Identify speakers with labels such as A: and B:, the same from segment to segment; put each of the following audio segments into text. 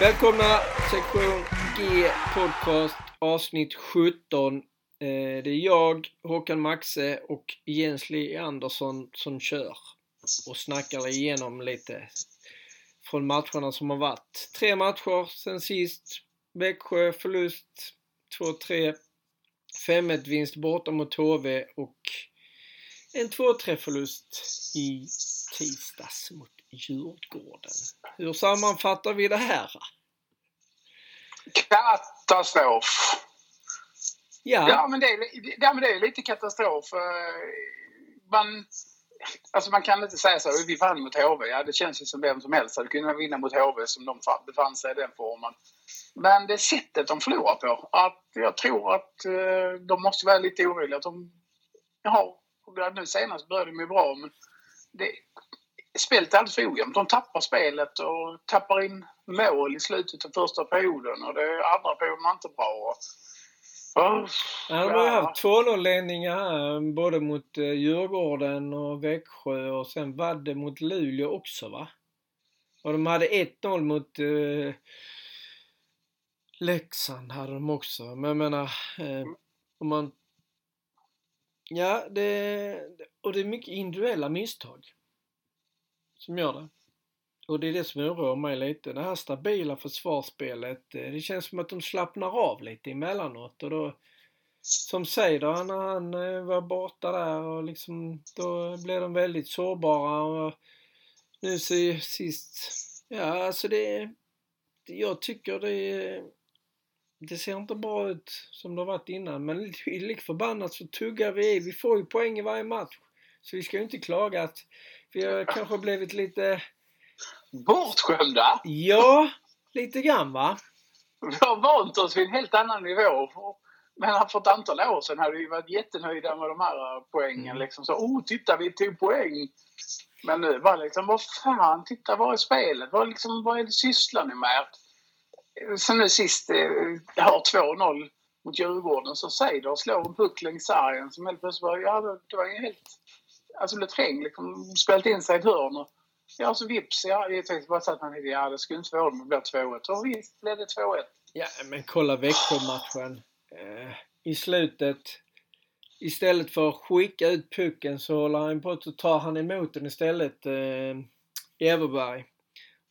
A: Välkomna sektion G podcast avsnitt 17. Eh, det är jag, Håkan Maxe och Jens Lee Andersson som kör och snackar igenom lite från matcherna som har varit. Tre matcher sen sist. Växjö förlust 2-3. 5-1 vinst borta mot HV och en 2-3 förlust i tisdags mot Djurgården. Hur sammanfattar vi det här?
B: Katastrof!
A: Ja,
B: Ja, men det är, ja, men det är lite katastrof. Eh, Man, alltså man kan inte säga så. Vi vann mot HV. Ja, det känns ju som vem som helst hade kunnat vinna mot HV som de fa- befann sig i den formen. Men det sättet de förlorar på. Att jag tror att eh, de måste vara lite oroliga. Att de, ja, nu senast började de ju bra men det, spelet är alldeles för ojämnt. De tappar spelet och tappar in mål i slutet av första perioden och det andra perioden var inte bra.
A: Ja, de har ju haft 2-0-ledningar här, både mot eh, Djurgården och Växjö och sen var det mot Luleå också va? Och de hade 1-0 mot eh, Leksand hade de också. Men jag menar, eh, om man... Ja, det... Och det är mycket individuella misstag. Som gör det. Och det är det som oroar mig lite. Det här stabila försvarsspelet. Eh, det känns som att de slappnar av lite emellanåt och då som Seider när han eh, var borta där och liksom då blev de väldigt sårbara och nu så sist, ja alltså det, det jag tycker det det ser inte bra ut som det har varit innan men lik förbannat så tuggar vi i. Vi får ju poäng i varje match. Så vi ska ju inte klaga att vi har kanske blivit lite,
B: Bortskämda!
A: ja, lite grann va?
B: Vi har vant oss vid en helt annan nivå. Men för ett antal år sedan hade vi varit jättenöjda med de här poängen.
A: Mm.
B: Liksom så, oh, titta vi tog poäng. Men nu var det liksom, vad fan, titta vad är spelet? Vad, liksom, vad är det sysslar ni med? Sen nu sist, eh, jag har 2-0 mot Djurgården, så Seider slår en puck längs sargen som helt plötsligt bara, ja det, det var ju helt, alltså blev trängd liksom, spelat in sig i ett hörn. och- Ja, så vips, ja, jag tänkte bara så att man tänkte, ja det skulle inte förvåna mig om det blir 2-1. Och visst blev det 2-1.
A: Ja, men kolla Växjö-matchen. Eh, I slutet, istället för att skicka ut pucken så håller han på att ta han emot den istället, eh, Everberg.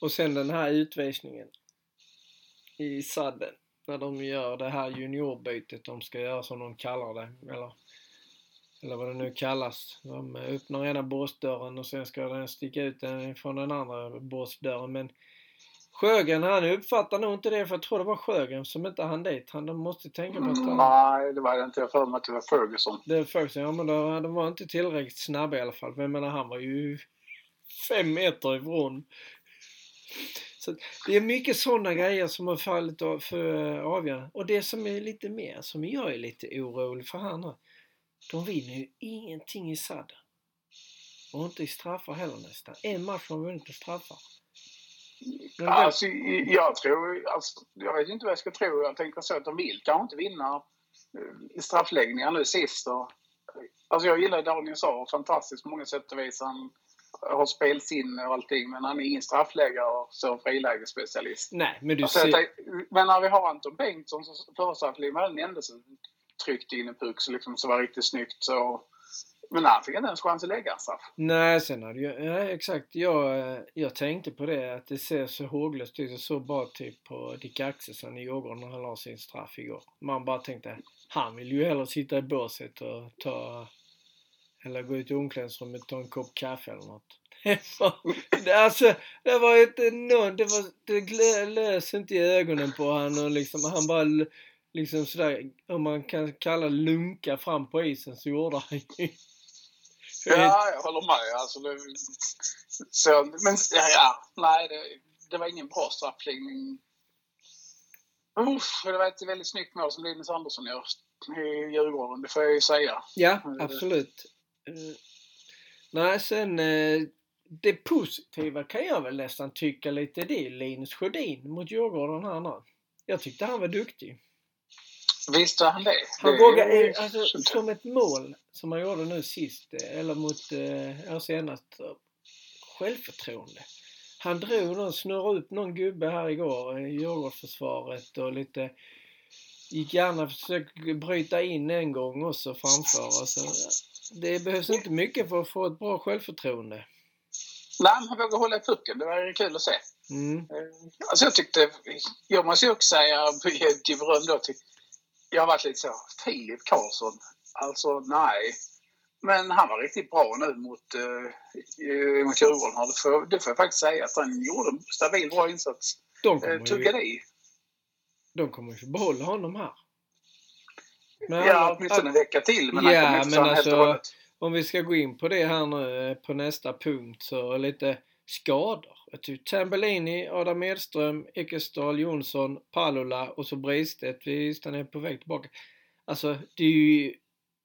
A: Och sen den här utvisningen i sadden. När de gör det här juniorbytet de ska göra som de kallar det. Eller, eller vad det nu kallas. De öppnar ena båsdörren och sen ska den sticka ut från den andra båsdörren. Men Sjögren han uppfattar nog inte det för jag tror det var Sjögren som inte hann dit. Han de måste tänka på att han...
B: Nej, det var det inte. Jag för mig att det var Ferguson.
A: Det är faktiskt, ja men då, de var inte tillräckligt snabba i alla fall. Men jag menar han var ju fem meter ifrån. Så det är mycket sådana grejer som har fallit för avgörande. Och det som är lite mer, som jag är lite orolig för här nu. De vinner ju ingenting i sadden. Och inte i straffar heller nästan. En match har de vunnit i straffar. Men
B: Alltså, jag tror... Alltså, jag vet inte vad jag ska tro. Jag tänker så att de vill kanske inte vinna eh, i straffläggningar nu sist. Och, alltså jag gillar Daniel Saar fantastiskt på många sätt och vis. Han har spelsinne och allting. Men han är ingen straffläggare och så frilägesspecialist.
A: Nej, men du
B: Alltså,
A: ser...
B: men när vi har Anton Bengtsson som straffläggningen var den enda som tryckte in en puck så liksom, så var riktigt snyggt. Så, men han fick inte ens chans att lägga en straff.
A: Nej, sen hade jag... Ja, exakt. Jag, jag tänkte på det att det ser så håglöst ut. Jag såg bara typ på Dick Axelsson i Djurgården när han la sin straff igår. Man bara tänkte, han vill ju hellre sitta i båset och ta... Eller gå ut i omklädningsrummet och ta en kopp kaffe eller något. Det var- alltså, det var inte någon... Det, var, det lös inte i ögonen på han och liksom, han bara liksom sådär, om man kan kalla lunka fram på isen så gjorde han ju
B: Ja, jag håller med. Alltså, det, så, men ja, nej, det, det var ingen bra straffläggning. Uff, det var ett väldigt snyggt mål som Linus Andersson gör i Djurgården, det får jag ju säga.
A: Ja, absolut. Eh, nej, sen eh, det positiva kan jag väl nästan tycka lite det är Linus Sjödin mot Djurgården här nu. Jag tyckte han var duktig.
B: Visste han det?
A: Han
B: det är-
A: eh, alltså som ett mål som han gjorde nu sist, eh, eller mot, eh, senast, eh, självförtroende. han drog någon, snurrade upp någon gubbe här igår i Djurgårdsförsvaret och lite gick gärna försöka bryta in en gång också framför oss. Det behövs inte mycket för att få ett bra självförtroende.
B: Nej, han vågar hålla i pucken. Det var kul att se.
A: Mm.
B: Eh, Alltså jag tyckte, jag måste ju också säga till beröm då till, jag har varit lite så, Filip Karlsson, alltså nej. Men han var riktigt bra nu mot, uh, mot Djurgården. Det får, det får jag faktiskt säga att han gjorde en stabil, bra insats.
A: De kommer,
B: tuggade i.
A: de kommer ju få behålla honom här. Men
B: Ja,
A: alla-
B: åtminstone en vecka till. Men
A: Ja,
B: han
A: men alltså-. Om vi ska gå in på det här nu eh, på nästa punkt så lite skador. Tycker Tambellini, Adam Edström, Ekestad, Jonsson, Palula och så Bristedt. Visst, han är på väg tillbaka. Alltså, det är ju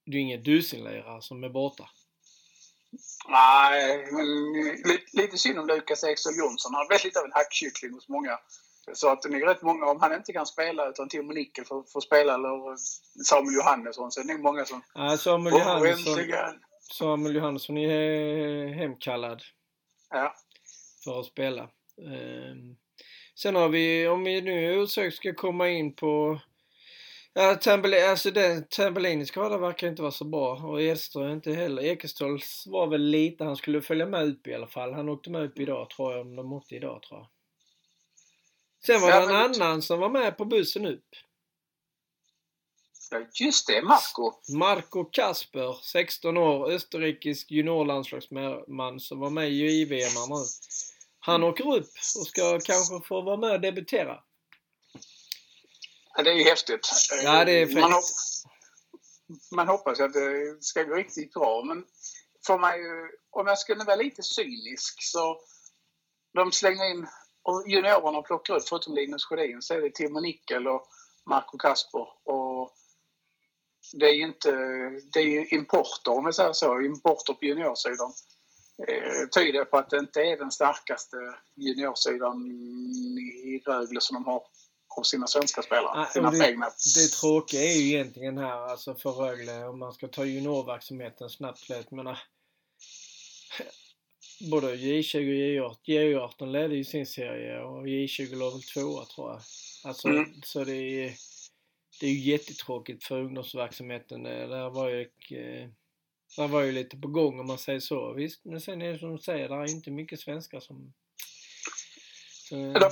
A: det är inga dussinlirare som är borta.
B: Nej, men lite, lite synd om Lukas Ekström Jonsson. Han har blivit lite av en hackkyckling hos många. Så att det är rätt många, om han inte kan spela utan Timo Nickel får, får spela eller Samuel Johannesson så är det nog många som...
A: Ja, Samuel Johannesson! Samuel Johannesson är hemkallad
B: Ja.
A: För att spela. Ehm, Sen har vi, om vi nu osökt ska komma in på Ja, Tambellini, alltså den Tambellinis skada verkar inte vara så bra och Edström inte heller. Ekeståls var väl lite, han skulle följa med upp i alla fall. Han åkte med upp idag tror jag, om de åkte idag tror jag. Sen var
B: Ja,
A: det en annan som var med på bussen upp.
B: ja, just det. Marco.
A: Marco Kasper, 16 år, österrikisk juniorlandslagsman som var med i JVM nu. Han åker upp och ska kanske få vara med och debutera.
B: Ja, det är ju häftigt.
A: Ja, det är
B: man, hop- man hoppas att det ska gå riktigt bra. Men får man ju, om jag skulle vara lite cynisk så de slänger in och juniorerna plockar ut, förutom Linus Sjödin, så är det Timo Nickel och Marco Kasper. Och det är ju inte, det är ju importer om vi säger så, importer på juniorsidan. Eh, tyder på att det inte är den starkaste juniorsidan i Rögle som de har av sina svenska spelare.
A: Nej,
B: sina
A: det-
B: egna.
A: Det tråkiga är ju egentligen här alltså för Rögle om man ska ta juniorverksamheten snabbt slut. Jag menar, både J20 och J18. J18 ledde ju sin serie och J20 låg väl tvåa tror jag. Alltså,
B: Mm.
A: så det är, det är ju jättetråkigt för ungdomsverksamheten. Det där var ju, det var ju lite på gång om man säger så. Visst, men sen är det som du säger, det är inte mycket svenskar som... Så,
B: Då,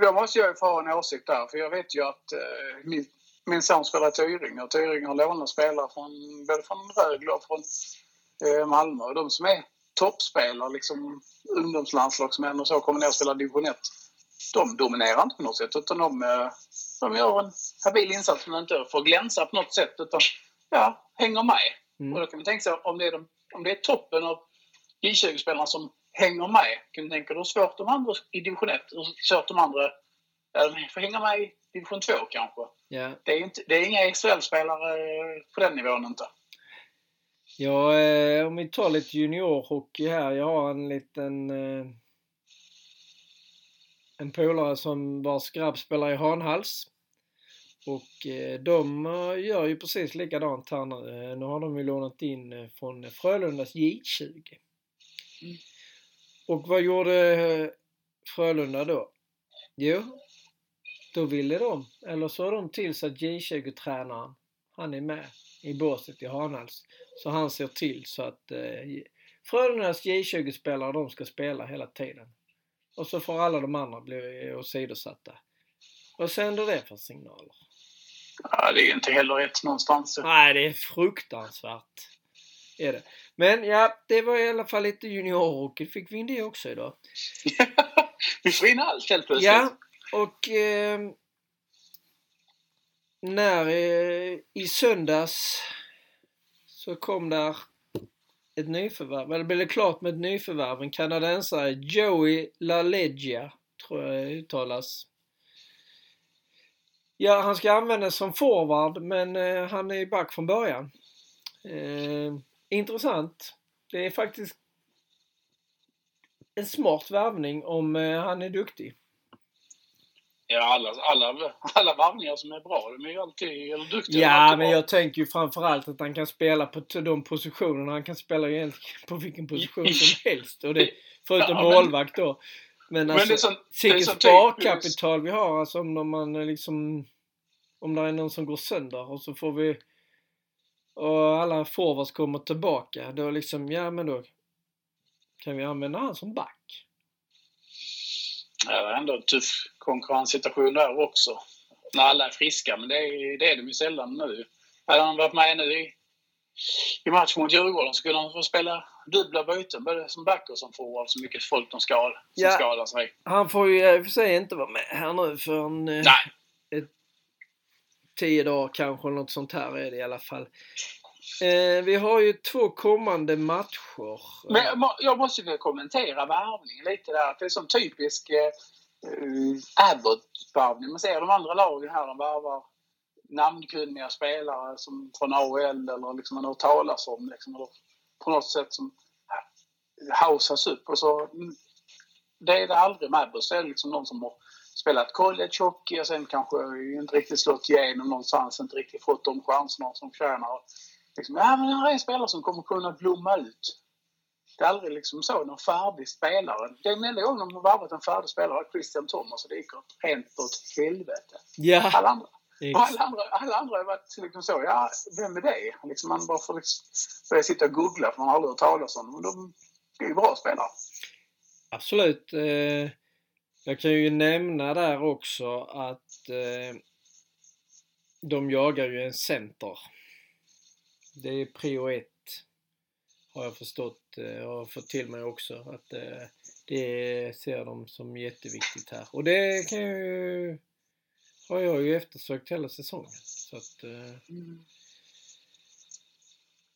B: då måste jag ju få ha en åsikt där, för jag vet ju att eh, min, min son spelar i Tyringe och Tyringe har lånat spelare från, både från Rögle och från eh, Malmö. Och de som är toppspelare, liksom ungdomslandslagsmän och så, kommer ner och spelar division 1. De dominerar inte på något sätt, utan de, eh, de gör en habil insats men inte för att glänsa på något sätt, utan ja, hänger med
A: mm.
B: Och då kan man tänka sig om det är, de, om det är toppen av J20-spelarna som hänger med. Kan du tänka dig hur svårt de andra i division 1, hur svårt de andra får hänga med i division 2 kanske.
A: Ja.
B: Det är, inte, det är inga SHL-spelare på den nivån inte.
A: Ja, eh, om vi tar lite juniorhockey här. Jag har en liten eh, en polare som vars grabb spelar i Hanhals. Och eh, de eh, gör ju precis likadant här nu. Eh, nu har de ju lånat in från Frölundas J20.
B: Mm.
A: Och vad gjorde Frölunda då? Jo, då ville de, eller så de till så att J20-tränaren, han är med i båset i Hanhals. Så han ser till så att eh, Frölundas J20-spelare, de ska spela hela tiden. Och så får alla de andra bli åsidosatta. Vad sänder det för signaler?
B: Ja, det är inte heller rätt någonstans.
A: Nej, det är fruktansvärt. Är det. Men ja, det var i alla fall lite juniorhockey. Fick vi in det också idag.
B: Vi får in allt helt plötsligt.
A: Ja, och eh, när eh, i söndags så kom där ett nyförvärv, eller blev det klart med ett nyförvärv, en kanadensare, Joey LaLeggia, tror jag uttalas. Ja, han ska användas som forward, men eh, han är back från början. Eh, intressant. Det är faktiskt en smart värvning om eh, han är duktig.
B: Ja, alla, alla, alla varvningar som är bra, de är ju alltid eller duktiga.
A: Ja,
B: alltid
A: men
B: bra.
A: jag tänker ju framförallt att han kan spela på de positionerna. Han kan spela egentligen på vilken position som helst. Och det, förutom
B: Ja,
A: målvakt då. Men
B: Men
A: alltså,
B: sån- det är
A: vilket
B: sån typ-
A: sparkapital vi har alltså om man är liksom... Om det är någon som går sönder och så får vi... Och alla forwards kommer tillbaka. Då liksom, ja men då kan vi använda han som back.
B: Ja, det är ändå en tuff konkurrenssituation där också. När alla är friska, men det är, det är de ju sällan nu. Hade han varit med nu i, i match mot Djurgården så kunde han få spela dubbla byten, både som back och som forward, så mycket folk de skadar, som
A: Ja.
B: skadar sig.
A: Han får ju i och för sig inte vara med här nu förrän eh,
B: Nej,
A: tio dagar kanske, något sånt här är det i alla fall. Eh, vi har ju två kommande matcher.
B: men jag må- jag måste ju kommentera värvningen lite där. Det är som typisk eh, uh, Abbott-värvning. Man ser de andra lagen här, de värvar namnkunniga spelare som från AHL eller liksom man har hört talas om. Liksom, på något sätt som hausas upp. Och så, mm, det är det aldrig med Abbott. Det är liksom någon som har spelat college hockey och sen kanske inte riktigt slått igenom någonstans, inte riktigt fått de chanserna som förtjänar. Liksom, ja, men det här är en spelare som kommer kunna blomma ut. Det är aldrig liksom så, någon färdig spelare. Är den enda gången de har varvat en färdig spelare, Christian Thomas, och det gick rent åt helvete.
A: Ja,
B: Alla andra, och alla andra, alla andra har varit liksom så, ja, vem är det? Liksom man bara får liksom börja sitta och googla för man har aldrig hört talas om dem. De är ju bra spelare.
A: absolut. Eh, jag kan ju nämna där också att eh, de jagar ju en center. Det är prio ett. Har jag förstått eh, och fått till mig också. Att det ser de som jätteviktigt här. Och det kan ju, har jag ju eftersökt hela säsongen. Så att, eh,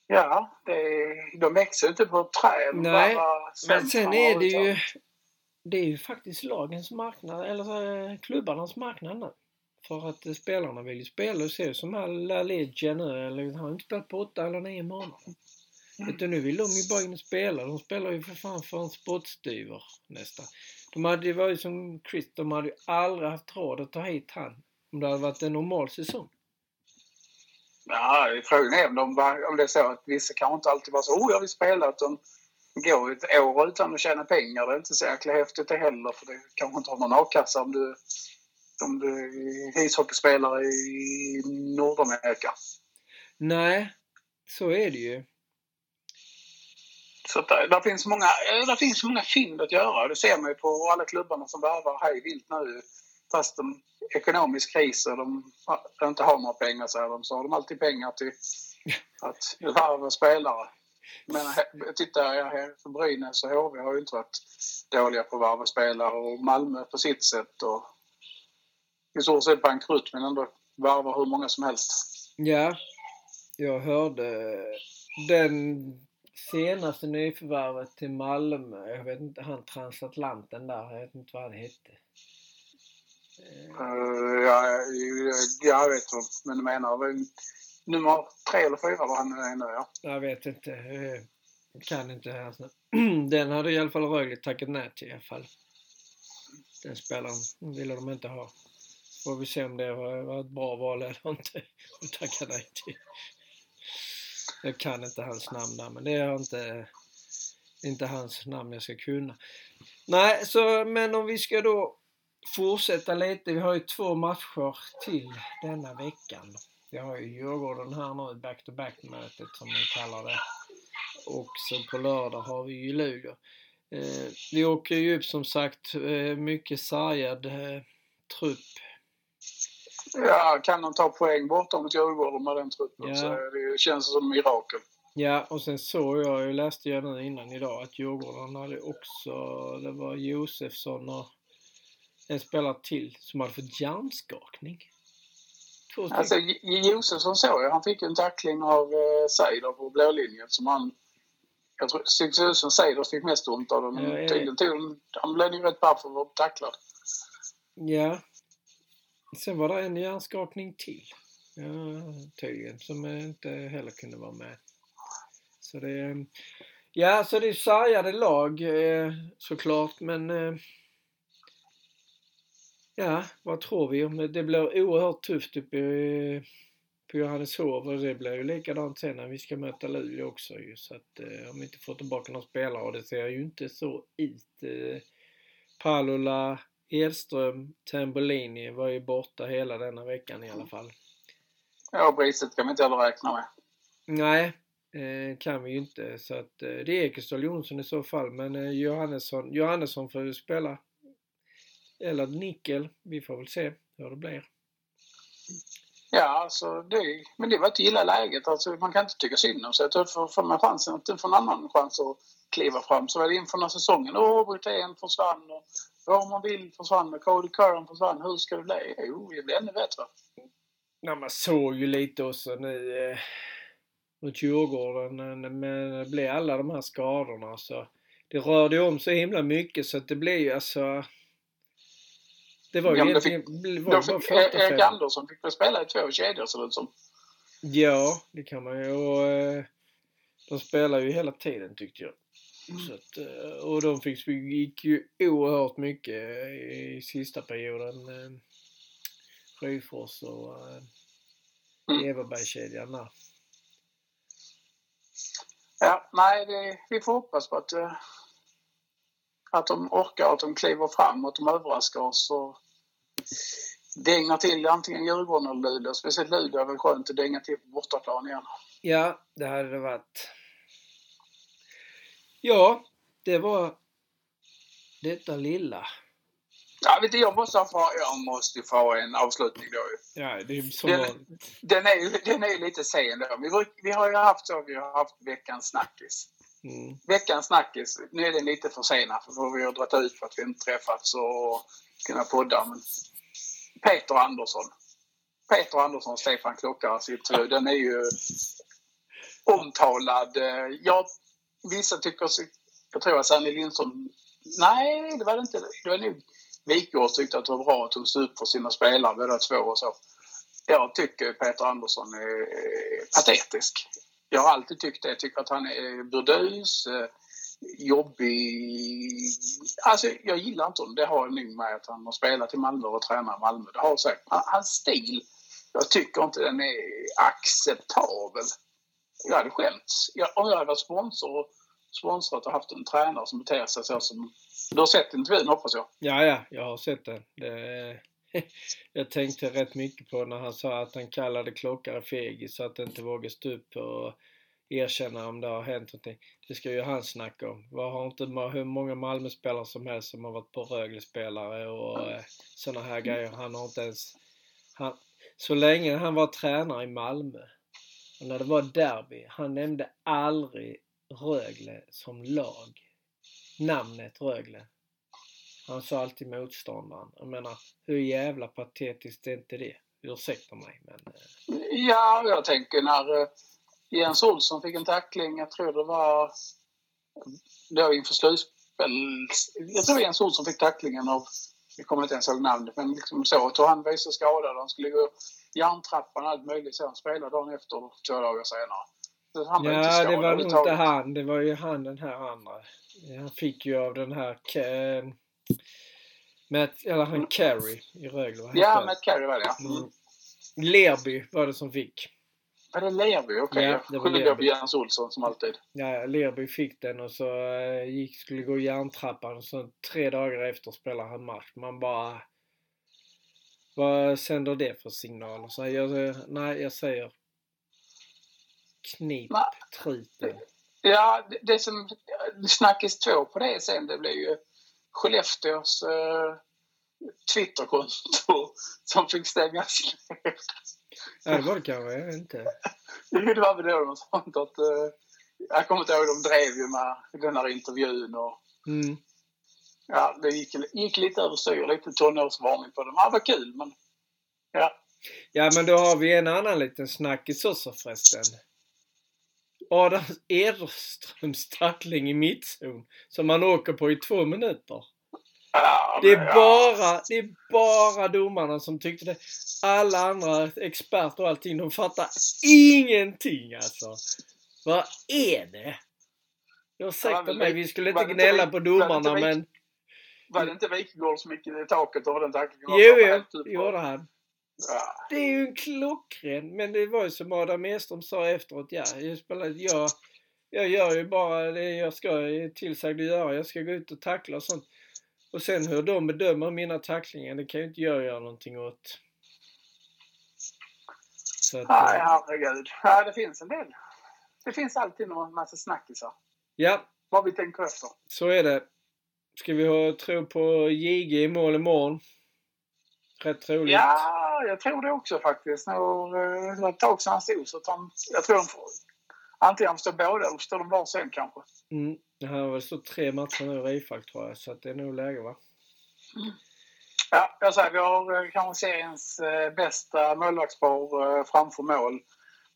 B: Ja, det är, de växer inte på träd.
A: Nej,
B: bara
A: Men sen är det ju, det är ju faktiskt lagens marknad, eller eh, klubbarnas marknad nu. För att eh, spelarna vill ju spela. Du ser ju som här La Liga nu, eller han har inte spelat på åtta eller nio månader. Utan nu vill de ju bara in och spela. De spelar ju för fan för en spottstyver nästan. De hade ju varit som Chris, de hade ju aldrig haft råd att ta hit han. Om det hade varit en normal säsong.
B: Ja, frågan är om, de, var- om det är så att vissa kanske inte alltid var så oh, jag vill spela. Utan går ett år utan att tjäna pengar. Det är inte så jäkla häftigt det heller. För det kanske inte har någon a-kassa om du, om du är ishockeyspelare i Nordamerika.
A: Nej, så är det ju.
B: Så att där, där, finns många, eh, där finns många fynd att göra. Det ser man ju på alla klubbarna som värvar hej vilt nu. Fast de ekonomisk kris och de har- inte har några pengar säger de, så har de alltid pengar till att värva spelare. Men eh, tittar jag här på Brynäs och HV har ju inte varit dåliga på att värva spelare och Malmö på sitt sätt och i stort sett bankrutt men ändå värvar hur många som helst.
A: Ja, jag hörde den senaste nyförvärvet till Malmö. Jag vet inte, han transatlanten där. Jag vet inte vad han hette.
B: Uh, ja, ja, jag vet vad men du menar. väl Nummer tre eller fyra var han är nu, ja.
A: Jag vet inte. eh, Kan inte hans namn. Den hade i alla fall Rögle tackat nej till i alla fall. Den spelaren ville de inte ha. Får vi se om det var, var ett bra val eller inte. att tacka nej till. Jag kan inte hans namn där, men det är inte, inte hans namn jag ska kunna. Nej, så, men om vi ska då fortsätta lite. Vi har ju två matcher till denna veckan. Vi har ju Djurgården här nu, back-to-back-mötet som man kallar det. Och så på lördag har vi ju Luleå. Eh, vi åker ju upp som sagt eh, mycket sargad eh, trupp
B: ja. Kan de ta poäng borta mot Djurgården med den truppen
A: Ja.
B: så det känns som mirakel.
A: Ja, och sen såg jag, jag läste jag nu innan idag, att Djurgården hade också, det var Josefsson och en spelare till som hade fått hjärnskakning.
B: Alltså, Josefsson såg jag, han fick en tackling av eh, Seider på blålinjen som han... Jag tror som Seider fick mest ont av den.
A: Ja.
B: Tydligen tog han- Han blev ju rätt paff för att vara tacklad.
A: Ja. Sen var det en hjärnskakning till. Ja, tydligen. Som inte heller kunde vara med. Så det... Ja, så det är sargade lag eh, såklart, men... Eh, ja, vad tror vi? det? Blir oerhört tufft uppe i, på Johanneshov och det blir ju likadant sen när vi ska möta Luleå också ju. Så att eh, om vi inte får tillbaka någon spelare och det ser ju inte så ut. Eh, Palula, Edström, Tambolini var ju borta hela denna veckan i alla fall.
B: Ja, Briset kan vi inte heller räkna med.
A: Nej, eh, kan vi ju inte. Så att eh, det är Ekeståhl Jonsson i så fall. Men eh, Johannesson, Johannesson får ju spela. Eller Nickel. Vi får väl se hur det blir.
B: Ja, alltså det, men det var ett gilla läget. Alltså, man kan inte tycka synd om sig. Får, får man chansen att få en annan chans att kliva fram så var det inför den här säsongen. Åh, Brithén försvann och Roman Bill försvann Cody Curran försvann. Hur ska det bli? Jo, det blir ännu bättre.
A: Ja, man såg ju lite också nu eh, mot Djurgården men det blev alla de här skadorna så det rörde om så himla mycket så att det blev ju alltså det var ju
B: Ja,
A: egentligen...
B: fick-
A: var
B: fick,
A: första
B: Erik
A: fem.
B: Andersson fick väl spela i två kedjor ser det ut som.
A: Ja, det kan man ju. Och, eh, de spelar ju hela tiden tyckte jag. Så att, eh, och de fick, gick ju oerhört mycket i sista perioden. Eh, Sjöfors och eh,
B: Mm.
A: Everbergskedjan där.
B: Ja, nej, det, vi får hoppas på att, eh, att de orkar, att de kliver fram och att de överraskar oss och dängar till antingen Djurgården eller Luleå. Speciellt Luleå är väl skönt att dänga till på bortaplan igen.
A: Ja, det hade det varit. Ja, det var detta lilla.
B: Ja, vet du, jag måste få, jag måste få en avslutning då ju.
A: Ja, det är som
B: Den-
A: vanligt.
B: Den är ju den är ju lite sen då. Vi, vi har ju haft så, vi har haft veckans snackis.
A: Mm.
B: Veckans snackis, nu är den lite försenad för vi har dragit ut för att vi inte träffats och kunnat podda. Men Peter Andersson. Peter Andersson, Stefan Klockares intervju, den är ju omtalad. Eh, Jag, vissa tycker, jag tror att Sanny Lindström, nej det var det inte. Det var nog Wikegård tyckte att det var bra att hon stod upp för sina spelare båda två och så. Jag tycker Peter Andersson är patetisk. Jag har alltid tyckt det. Jag tycker att han är burdus, eh, jobbig. Alltså jag gillar inte honom. Det har nog med att han har spelat i Malmö och tränat i Malmö. Det har säkert. Hans stil, jag tycker inte den är acceptabel. Jag hade skämts. Jag, om jag hade varit sponsor och sponsrat och haft en tränare som beter sig så som... Du har sett intervjun hoppas jag?
A: Ja, ja, jag har sett den. Det, jag tänkte rätt mycket på när han sa att han kallade Klockare fegis så att inte vågar stå upp och erkänna om det har hänt någonting. Det ska ju han snacka om. Vad har inte hur många Malmöspelare som helst som har varit på Rögle-spelare och eh, mm. sådana här grejer. Han har inte ens... Han, så länge han var tränare i Malmö och när det var derby, han nämnde aldrig Rögle som lag. Namnet Rögle. Han sa alltid motståndaren. Jag menar, hur jävla patetiskt är inte det? Ursäkta mig, men... Eh.
B: Ja, jag tänker när eh, Jens Olsson fick en tackling, jag tror det var då inför slutspel. Jag tror Jens Olsson fick tacklingen av, jag kommer inte ens ihåg namnet, men liksom så. Jag tror han var så skadad, han skulle gå järntrappan och allt möjligt så. Han spelade dagen efter, två dagar senare. Så han
A: Ja,
B: skadad
A: det var nog inte han. Det var ju han den här andra. Han fick ju av den här... Matt, eller han Carey i Rögle.
B: Ja? Matt Carey var det ja.
A: Mm. Lerby var det som fick.
B: Var det Lerby? Okej,
A: Ja,
B: jag
A: det var
B: skyller
A: Lerby.
B: på Jens Olsson som alltid.
A: Ja, Lerby fick den och så eh, gick, skulle gå järntrappan och så tre dagar efter spelade han match. Man bara... Vad sänder det för signaler? Så jag, nej, jag säger knip
B: Nej.
A: truten.
B: Ja, det, som snackis två på det sen, det blev ju Skellefteås eh, Twitterkonto som fick stängas ner.
A: Ja, det var det kanske. Jag vet inte.
B: Det var väl då de sånt att... Eh, jag kommer inte ihåg, de drev ju med den här intervjun och
A: Mm.
B: Ja, det gick, gick lite överstyr, lite tonårsvarning på dem. Ja, vad kul men... Ja.
A: Ja, men då har vi en annan liten snackis också förresten. Adam Edströms tackling i mittzon som han åker på i två minuter.
B: ja
A: Det
B: men,
A: är bara, det är bara domarna som tyckte det. Alla andra experter och allting, de fattar ingenting alltså. Vad är det? Ursäkta
B: väl
A: mig,
B: lite-
A: vi skulle
B: var
A: inte
B: det
A: gnälla på
B: var det
A: domarna men...
B: Var det inte Wikegård som gick i taket över den tacklingen?
A: Jo, jo,
B: typ-
A: gjorde han.
B: Ja.
A: Det är ju en klockren, men det var ju som Adam Edström sa efteråt. Ja, jag, spelar, jag, jag gör ju bara det jag ska tillsagd att göra. Jag ska gå ut och tackla och sånt. Och sen hur de bedömer mina tacklingar, det kan ju inte jag göra någonting åt. Så att,
B: Nej,
A: eh,
B: herregud. Ja, det finns en del. Det finns alltid någon massa snackisar.
A: ja,
B: Vad vi tänker efter.
A: så är det. Ska vi ha tro på JG i mål imorgon? Rätt troligt.
B: Ja, jag tror det också faktiskt. När, eh, det var ett tag sedan han stod så att han, jag tror de får, antingen han står båda eller står de varsin kanske.
A: Mm. Här har väl stått tre matcher nu i Rifalk tror jag, så det är nog läge va?
B: Ja, jag säger vi har eh, kanske seriens eh, bästa målvaktspar framför mål.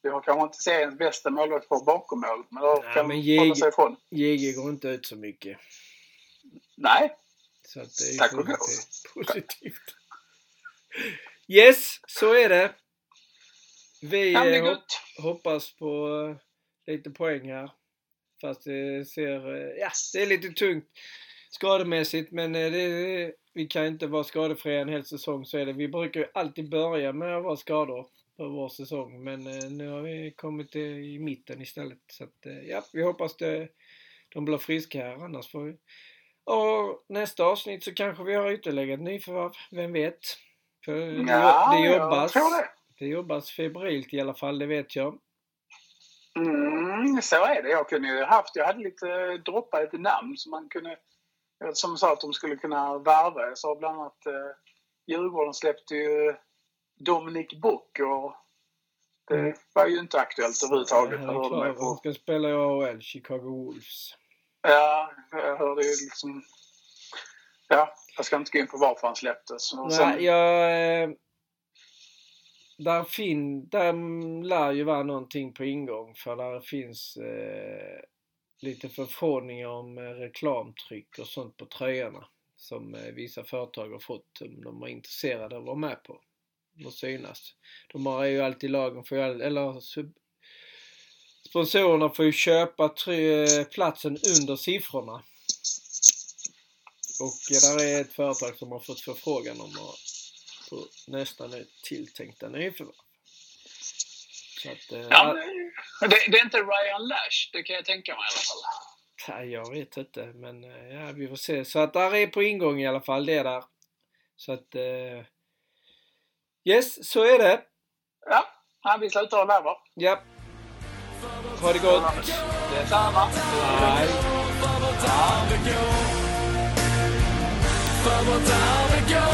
B: Vi har kanske inte seriens bästa målvaktspar bakom mål, men det
A: Nej,
B: kan man hålla sig ifrån.
A: JG går inte ut så mycket.
B: Nej,
A: Så att det är
B: Tack och lov.
A: positivt. Yes, så är det. Vi eh, hoppas på eh, lite poäng här. Fast det ser, eh, ja, det är lite tungt skademässigt men det, vi kan inte vara skadefria en hel säsong så är det. Vi brukar ju alltid börja med att vara skador på vår säsong men nu har vi kommit i mitten istället. Så att, ja, vi hoppas det, de blir friska här annars får vi och nästa avsnitt så kanske vi har ytterligare ett nyförvärv, vem vet? För det,
B: Ja,
A: det jobbas.
B: det.
A: Det jobbas febrilt i alla fall, det vet jag.
B: Mm, så är det. Jag kunde ju haft, jag hade lite droppat lite namn som man kunde, som sa att de skulle kunna värva. Jag sa bland annat eh, Djurgården släppte ju Dominic Book och det
A: Mm.
B: var ju inte aktuellt överhuvudtaget.
A: Han är ska spela i AHL, Chicago Wolves.
B: Ja, jag hörde ju liksom... Ja, jag ska inte gå in på varför han släpptes. Och sen,
A: Nej, jag... eh, Där, fin, där lär ju vara någonting på ingång för där finns eh, lite förfrågningar om eh, reklamtryck och sånt på tröjorna som eh, vissa företag har fått om de är intresserade av att vara med på och synas. De har ju alltid lagen för eller sponsorerna får ju köpa eh, platsen under siffrorna. Och eh, där är ett företag som har fått förfrågan om att få nästan tilltänkta nyförvärv. Så att, eh,
B: ja, men det, det är inte Ryan Lash, det kan jag tänka mig i alla fall.
A: Nej, jag vet inte, men eh, ja, vi får se. Så att där är på ingång i alla fall, det där. Så att... Eh, yes, så är det.
B: Ja, ja vi slutar där va?
A: Ja. Ha det gott.
B: Detsamma.
A: Hej.
C: För vårt arv det går,